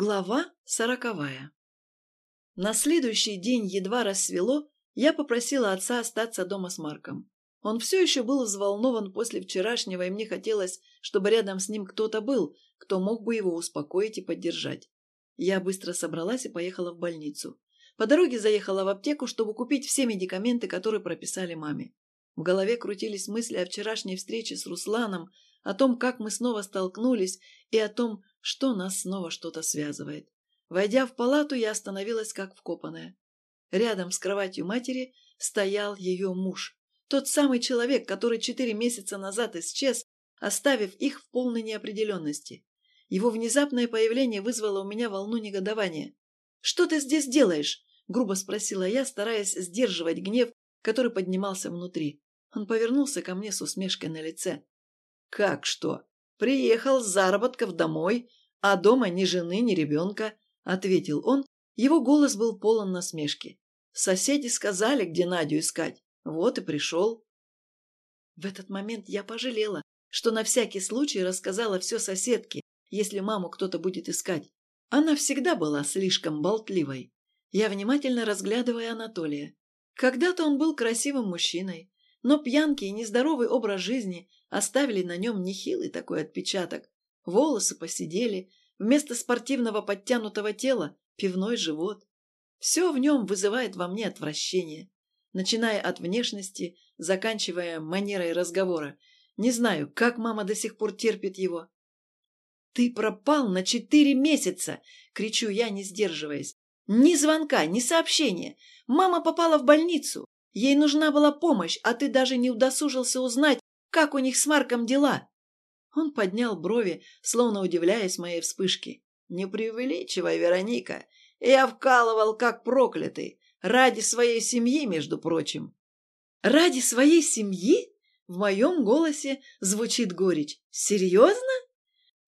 Глава сороковая На следующий день едва рассвело, я попросила отца остаться дома с Марком. Он все еще был взволнован после вчерашнего, и мне хотелось, чтобы рядом с ним кто-то был, кто мог бы его успокоить и поддержать. Я быстро собралась и поехала в больницу. По дороге заехала в аптеку, чтобы купить все медикаменты, которые прописали маме. В голове крутились мысли о вчерашней встрече с Русланом, о том, как мы снова столкнулись, и о том, что нас снова что-то связывает. Войдя в палату, я остановилась как вкопанная. Рядом с кроватью матери стоял ее муж. Тот самый человек, который четыре месяца назад исчез, оставив их в полной неопределенности. Его внезапное появление вызвало у меня волну негодования. «Что ты здесь делаешь?» – грубо спросила я, стараясь сдерживать гнев, который поднимался внутри. Он повернулся ко мне с усмешкой на лице. «Как что? Приехал с заработков домой, а дома ни жены, ни ребенка», — ответил он. Его голос был полон насмешки. «Соседи сказали, где Надю искать. Вот и пришел». В этот момент я пожалела, что на всякий случай рассказала все соседке, если маму кто-то будет искать. Она всегда была слишком болтливой. Я внимательно разглядывая Анатолия. Когда-то он был красивым мужчиной, но пьянки и нездоровый образ жизни оставили на нем нехилый такой отпечаток. Волосы посидели, вместо спортивного подтянутого тела – пивной живот. Все в нем вызывает во мне отвращение, начиная от внешности, заканчивая манерой разговора. Не знаю, как мама до сих пор терпит его. «Ты пропал на четыре месяца!» – кричу я, не сдерживаясь. «Ни звонка, ни сообщения. Мама попала в больницу. Ей нужна была помощь, а ты даже не удосужился узнать, как у них с Марком дела?» Он поднял брови, словно удивляясь моей вспышке. «Не преувеличивай, Вероника. Я вкалывал, как проклятый. Ради своей семьи, между прочим». «Ради своей семьи?» В моем голосе звучит горечь. «Серьезно?»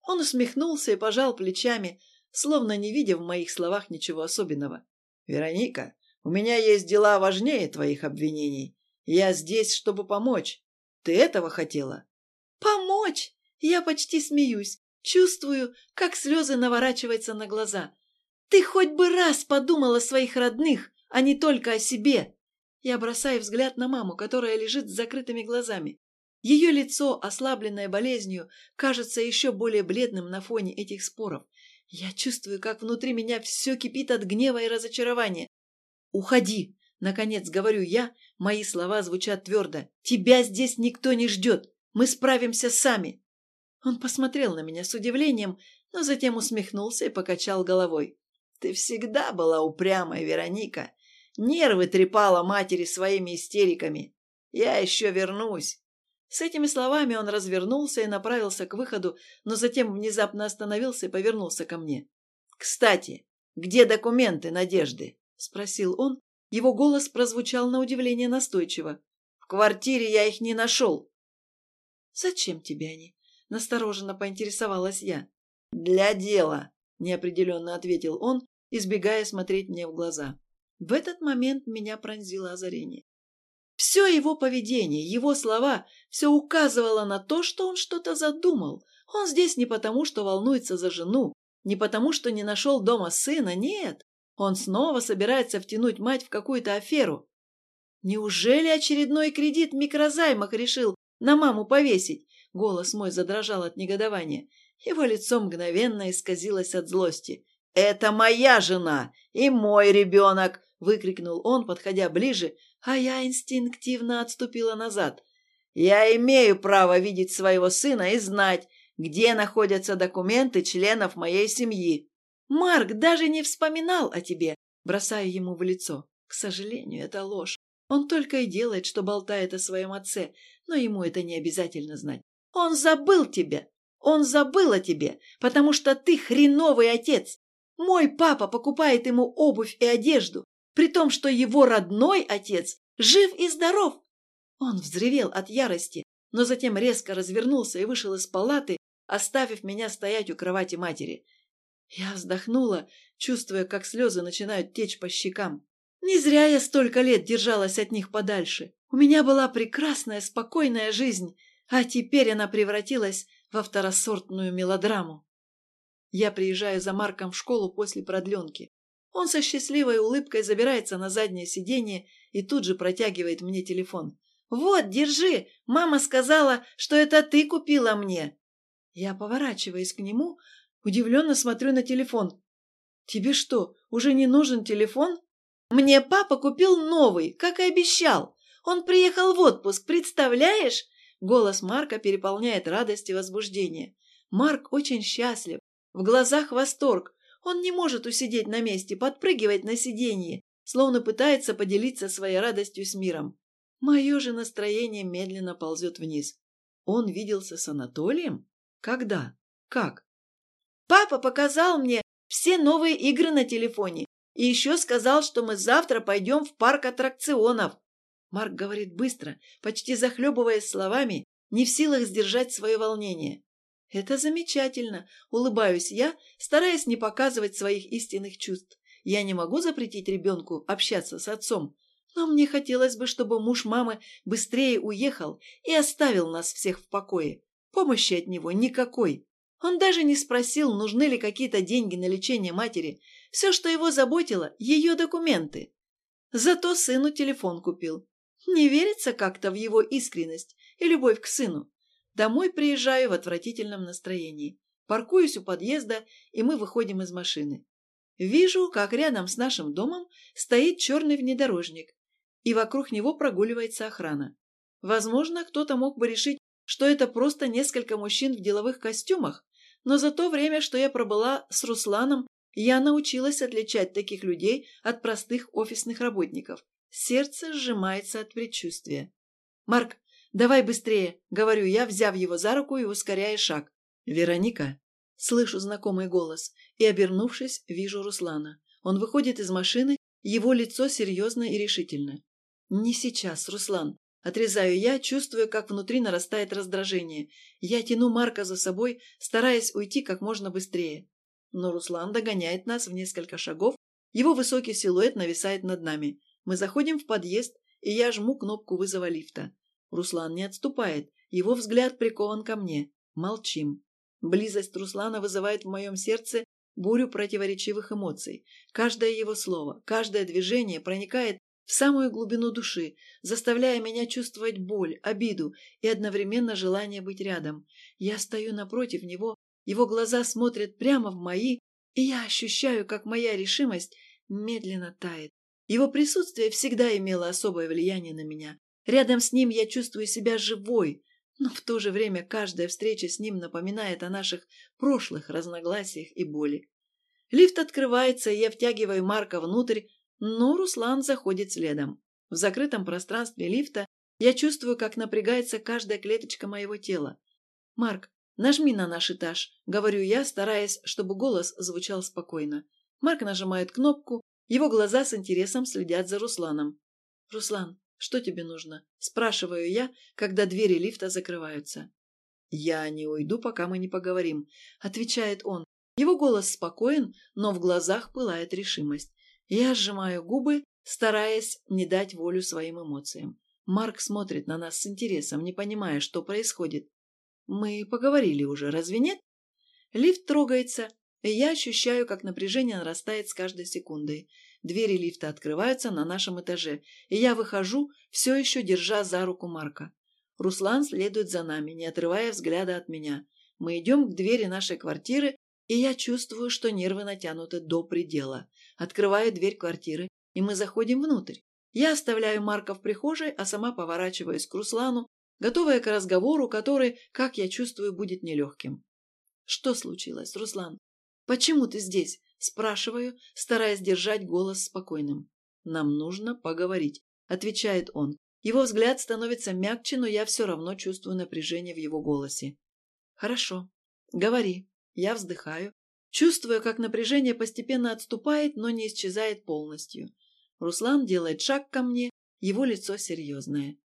Он усмехнулся и пожал плечами, словно не видя в моих словах ничего особенного. «Вероника, у меня есть дела важнее твоих обвинений. Я здесь, чтобы помочь. Ты этого хотела?» «Помочь!» Я почти смеюсь. Чувствую, как слезы наворачиваются на глаза. «Ты хоть бы раз подумала о своих родных, а не только о себе!» Я бросаю взгляд на маму, которая лежит с закрытыми глазами. Ее лицо, ослабленное болезнью, кажется еще более бледным на фоне этих споров. Я чувствую, как внутри меня все кипит от гнева и разочарования. «Уходи!» — наконец говорю я, мои слова звучат твердо. «Тебя здесь никто не ждет! Мы справимся сами!» Он посмотрел на меня с удивлением, но затем усмехнулся и покачал головой. «Ты всегда была упрямой, Вероника. Нервы трепала матери своими истериками. Я еще вернусь. С этими словами он развернулся и направился к выходу, но затем внезапно остановился и повернулся ко мне. «Кстати, где документы Надежды?» – спросил он. Его голос прозвучал на удивление настойчиво. «В квартире я их не нашел». «Зачем тебе они?» – настороженно поинтересовалась я. «Для дела», – неопределенно ответил он, избегая смотреть мне в глаза. В этот момент меня пронзило озарение. Все его поведение, его слова, все указывало на то, что он что-то задумал. Он здесь не потому, что волнуется за жену, не потому, что не нашел дома сына, нет. Он снова собирается втянуть мать в какую-то аферу. Неужели очередной кредит в микрозаймах решил на маму повесить? Голос мой задрожал от негодования. Его лицо мгновенно исказилось от злости. «Это моя жена и мой ребенок!» — выкрикнул он, подходя ближе, а я инстинктивно отступила назад. «Я имею право видеть своего сына и знать, где находятся документы членов моей семьи». «Марк даже не вспоминал о тебе», бросаю ему в лицо. К сожалению, это ложь. Он только и делает, что болтает о своем отце, но ему это не обязательно знать. Он забыл тебя. Он забыл о тебе, потому что ты хреновый отец. Мой папа покупает ему обувь и одежду, при том, что его родной отец жив и здоров. Он взревел от ярости, но затем резко развернулся и вышел из палаты, оставив меня стоять у кровати матери. Я вздохнула, чувствуя, как слезы начинают течь по щекам. Не зря я столько лет держалась от них подальше. У меня была прекрасная, спокойная жизнь, а теперь она превратилась во второсортную мелодраму. Я приезжаю за Марком в школу после продленки. Он со счастливой улыбкой забирается на заднее сиденье и тут же протягивает мне телефон. «Вот, держи! Мама сказала, что это ты купила мне!» Я поворачиваюсь к нему, удивленно смотрю на телефон. «Тебе что, уже не нужен телефон?» «Мне папа купил новый, как и обещал. Он приехал в отпуск, представляешь?» Голос Марка переполняет радость и возбуждение. Марк очень счастлив. В глазах восторг. Он не может усидеть на месте, подпрыгивать на сиденье, словно пытается поделиться своей радостью с миром. Мое же настроение медленно ползет вниз. Он виделся с Анатолием? Когда? Как? Папа показал мне все новые игры на телефоне и еще сказал, что мы завтра пойдем в парк аттракционов. Марк говорит быстро, почти захлебываясь словами, не в силах сдержать свое волнение. «Это замечательно», — улыбаюсь я, стараясь не показывать своих истинных чувств. Я не могу запретить ребенку общаться с отцом, но мне хотелось бы, чтобы муж мамы быстрее уехал и оставил нас всех в покое. Помощи от него никакой. Он даже не спросил, нужны ли какие-то деньги на лечение матери. Все, что его заботило, ее документы. Зато сыну телефон купил. Не верится как-то в его искренность и любовь к сыну. Домой приезжаю в отвратительном настроении. Паркуюсь у подъезда, и мы выходим из машины. Вижу, как рядом с нашим домом стоит черный внедорожник, и вокруг него прогуливается охрана. Возможно, кто-то мог бы решить, что это просто несколько мужчин в деловых костюмах, но за то время, что я пробыла с Русланом, я научилась отличать таких людей от простых офисных работников. Сердце сжимается от предчувствия. «Марк, давай быстрее!» — говорю я, взяв его за руку и ускоряя шаг. «Вероника!» — слышу знакомый голос, и, обернувшись, вижу Руслана. Он выходит из машины, его лицо серьезно и решительно. «Не сейчас, Руслан!» Отрезаю я, чувствуя, как внутри нарастает раздражение. Я тяну Марка за собой, стараясь уйти как можно быстрее. Но Руслан догоняет нас в несколько шагов, его высокий силуэт нависает над нами. Мы заходим в подъезд, и я жму кнопку вызова лифта. Руслан не отступает, его взгляд прикован ко мне. Молчим. Близость Руслана вызывает в моем сердце бурю противоречивых эмоций. Каждое его слово, каждое движение проникает в самую глубину души, заставляя меня чувствовать боль, обиду и одновременно желание быть рядом. Я стою напротив него, его глаза смотрят прямо в мои, и я ощущаю, как моя решимость медленно тает. Его присутствие всегда имело особое влияние на меня. Рядом с ним я чувствую себя живой, но в то же время каждая встреча с ним напоминает о наших прошлых разногласиях и боли. Лифт открывается, и я втягиваю Марка внутрь, но Руслан заходит следом. В закрытом пространстве лифта я чувствую, как напрягается каждая клеточка моего тела. «Марк, нажми на наш этаж», — говорю я, стараясь, чтобы голос звучал спокойно. Марк нажимает кнопку, его глаза с интересом следят за Русланом. «Руслан, что тебе нужно?» – спрашиваю я, когда двери лифта закрываются. «Я не уйду, пока мы не поговорим», – отвечает он. Его голос спокоен, но в глазах пылает решимость. Я сжимаю губы, стараясь не дать волю своим эмоциям. Марк смотрит на нас с интересом, не понимая, что происходит. «Мы поговорили уже, разве нет?» Лифт трогается, и я ощущаю, как напряжение нарастает с каждой секундой. Двери лифта открываются на нашем этаже, и я выхожу, все еще держа за руку Марка. Руслан следует за нами, не отрывая взгляда от меня. Мы идем к двери нашей квартиры, и я чувствую, что нервы натянуты до предела. Открываю дверь квартиры, и мы заходим внутрь. Я оставляю Марка в прихожей, а сама поворачиваюсь к Руслану, готовая к разговору, который, как я чувствую, будет нелегким. Что случилось, Руслан? «Почему ты здесь?» – спрашиваю, стараясь держать голос спокойным. «Нам нужно поговорить», – отвечает он. Его взгляд становится мягче, но я все равно чувствую напряжение в его голосе. «Хорошо. Говори». Я вздыхаю, чувствуя, как напряжение постепенно отступает, но не исчезает полностью. Руслан делает шаг ко мне, его лицо серьезное.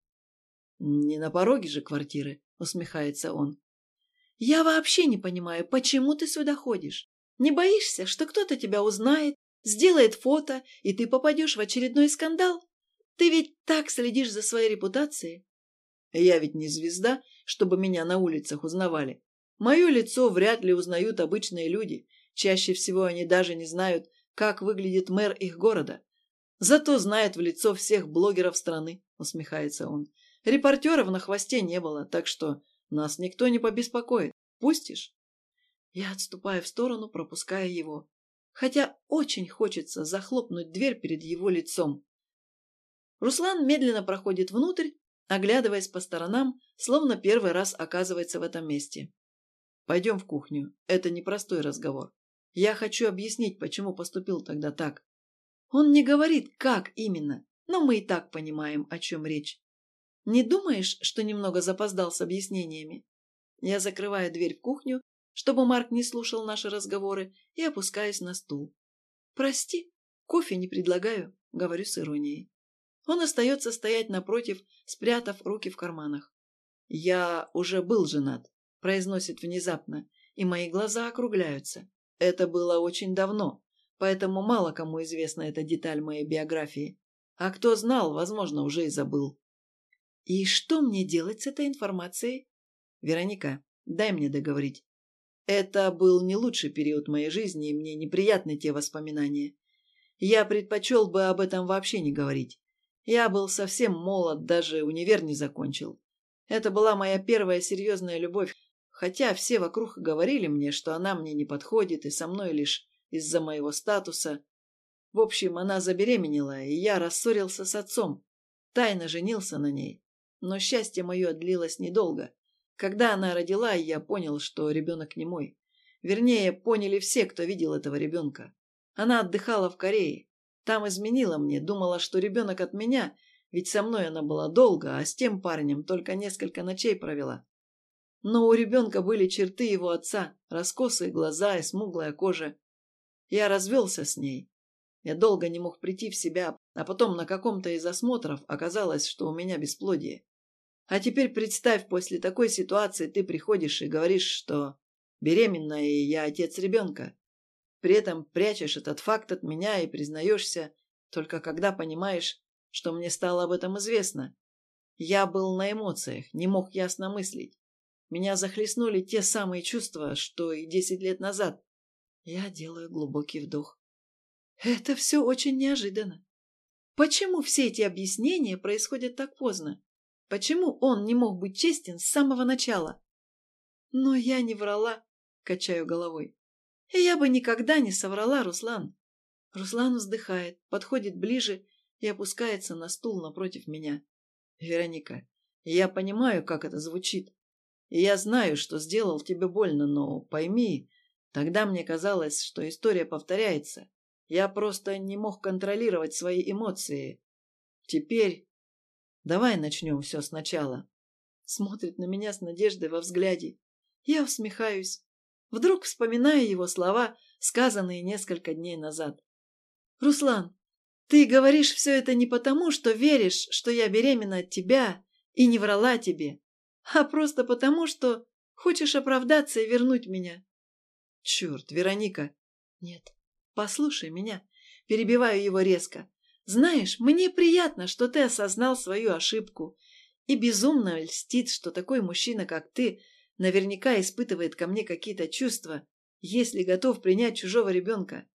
«Не на пороге же квартиры», — усмехается он. «Я вообще не понимаю, почему ты сюда ходишь? Не боишься, что кто-то тебя узнает, сделает фото, и ты попадешь в очередной скандал? Ты ведь так следишь за своей репутацией. Я ведь не звезда, чтобы меня на улицах узнавали. Мое лицо вряд ли узнают обычные люди. Чаще всего они даже не знают, как выглядит мэр их города. Зато знает в лицо всех блогеров страны, усмехается он. Репортеров на хвосте не было, так что нас никто не побеспокоит. Пустишь? Я отступаю в сторону, пропуская его. Хотя очень хочется захлопнуть дверь перед его лицом. Руслан медленно проходит внутрь, оглядываясь по сторонам, словно первый раз оказывается в этом месте. Пойдем в кухню. Это непростой разговор. Я хочу объяснить, почему поступил тогда так. Он не говорит, как именно, но мы и так понимаем, о чем речь. Не думаешь, что немного запоздал с объяснениями? Я закрываю дверь в кухню, чтобы Марк не слушал наши разговоры, и опускаюсь на стул. «Прости, кофе не предлагаю», — говорю с иронией. Он остается стоять напротив, спрятав руки в карманах. «Я уже был женат», — произносит внезапно, и мои глаза округляются. Это было очень давно, поэтому мало кому известна эта деталь моей биографии. А кто знал, возможно, уже и забыл. И что мне делать с этой информацией? Вероника, дай мне договорить. Это был не лучший период моей жизни, и мне неприятны те воспоминания. Я предпочел бы об этом вообще не говорить. Я был совсем молод, даже универ не закончил. Это была моя первая серьезная любовь, хотя все вокруг говорили мне, что она мне не подходит и со мной лишь из-за моего статуса. В общем, она забеременела, и я рассорился с отцом. Тайно женился на ней. Но счастье мое длилось недолго. Когда она родила, я понял, что ребенок не мой. Вернее, поняли все, кто видел этого ребенка. Она отдыхала в Корее. Там изменила мне, думала, что ребенок от меня, ведь со мной она была долго, а с тем парнем только несколько ночей провела. Но у ребенка были черты его отца, раскосые глаза и смуглая кожа. Я развелся с ней. Я долго не мог прийти в себя, а потом на каком-то из осмотров оказалось, что у меня бесплодие. А теперь представь, после такой ситуации ты приходишь и говоришь, что беременна и я отец ребенка. При этом прячешь этот факт от меня и признаешься, только когда понимаешь, что мне стало об этом известно. Я был на эмоциях, не мог ясно мыслить. Меня захлестнули те самые чувства, что и десять лет назад. Я делаю глубокий вдох. Это все очень неожиданно. Почему все эти объяснения происходят так поздно? Почему он не мог быть честен с самого начала? Но я не врала, качаю головой. И я бы никогда не соврала, Руслан. Руслан вздыхает, подходит ближе и опускается на стул напротив меня. Вероника, я понимаю, как это звучит. Я знаю, что сделал тебе больно, но пойми, тогда мне казалось, что история повторяется. Я просто не мог контролировать свои эмоции. Теперь Давай начнем все сначала. Смотрит на меня с надеждой во взгляде. Я усмехаюсь. Вдруг вспоминаю его слова, сказанные несколько дней назад. «Руслан, ты говоришь все это не потому, что веришь, что я беременна от тебя и не врала тебе, а просто потому, что хочешь оправдаться и вернуть меня». «Черт, Вероника!» «Нет, послушай меня». Перебиваю его резко. Знаешь, мне приятно, что ты осознал свою ошибку. И безумно льстит, что такой мужчина, как ты, наверняка испытывает ко мне какие-то чувства, если готов принять чужого ребенка.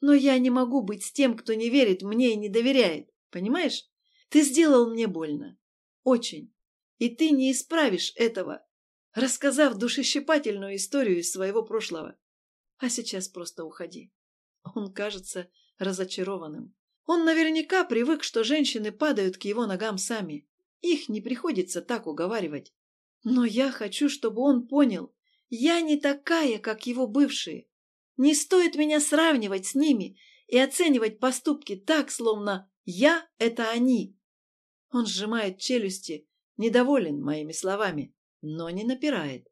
Но я не могу быть с тем, кто не верит мне и не доверяет. Понимаешь? Ты сделал мне больно. Очень. И ты не исправишь этого, рассказав душещипательную историю из своего прошлого. А сейчас просто уходи. Он кажется разочарованным. Он наверняка привык, что женщины падают к его ногам сами. Их не приходится так уговаривать. Но я хочу, чтобы он понял, я не такая, как его бывшие. Не стоит меня сравнивать с ними и оценивать поступки так, словно я – это они. Он сжимает челюсти, недоволен моими словами, но не напирает.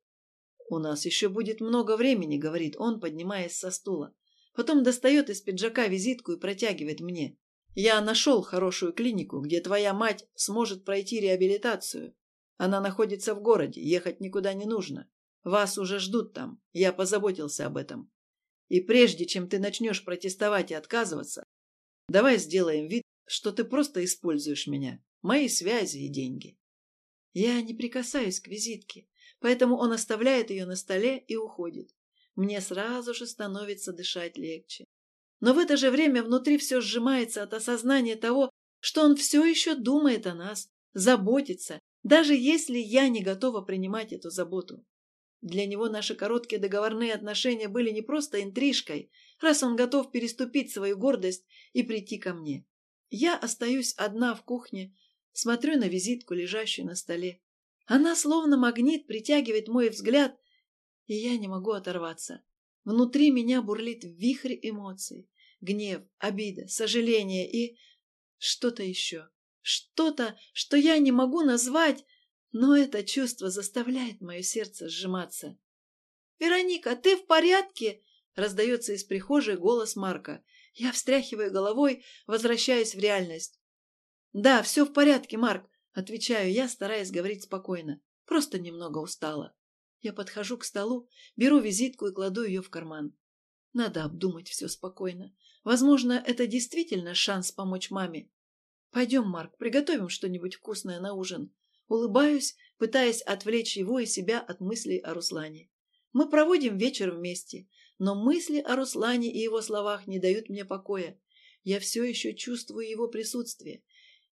«У нас еще будет много времени», — говорит он, поднимаясь со стула. Потом достает из пиджака визитку и протягивает мне. Я нашел хорошую клинику, где твоя мать сможет пройти реабилитацию. Она находится в городе, ехать никуда не нужно. Вас уже ждут там, я позаботился об этом. И прежде чем ты начнешь протестовать и отказываться, давай сделаем вид, что ты просто используешь меня, мои связи и деньги. Я не прикасаюсь к визитке, поэтому он оставляет ее на столе и уходит. мне сразу же становится дышать легче. Но в это же время внутри все сжимается от осознания того, что он все еще думает о нас, заботится, даже если я не готова принимать эту заботу. Для него наши короткие договорные отношения были не просто интрижкой, раз он готов переступить свою гордость и прийти ко мне. Я остаюсь одна в кухне, смотрю на визитку, лежащую на столе. Она словно магнит притягивает мой взгляд, и я не могу оторваться. Внутри меня бурлит вихрь эмоций. Гнев, обида, сожаление и что-то еще. Что-то, что я не могу назвать, но это чувство заставляет мое сердце сжиматься. «Вероника, ты в порядке?» – раздается из прихожей голос Марка. Я встряхиваю головой, возвращаясь в реальность. «Да, все в порядке, Марк», – отвечаю я, стараясь говорить спокойно. Просто немного устала. Я подхожу к столу, беру визитку и кладу ее в карман. Надо обдумать все спокойно. Возможно, это действительно шанс помочь маме. Пойдем, Марк, приготовим что-нибудь вкусное на ужин. Улыбаюсь, пытаясь отвлечь его и себя от мыслей о Руслане. Мы проводим вечер вместе, но мысли о Руслане и его словах не дают мне покоя. Я все еще чувствую его присутствие.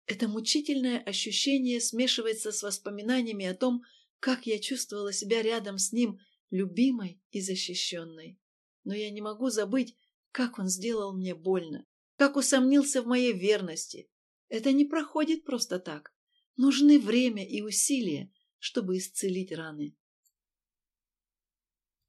Это мучительное ощущение смешивается с воспоминаниями о том, как я чувствовала себя рядом с ним, любимой и защищенной. Но я не могу забыть, как он сделал мне больно, как усомнился в моей верности. Это не проходит просто так. Нужны время и усилия, чтобы исцелить раны.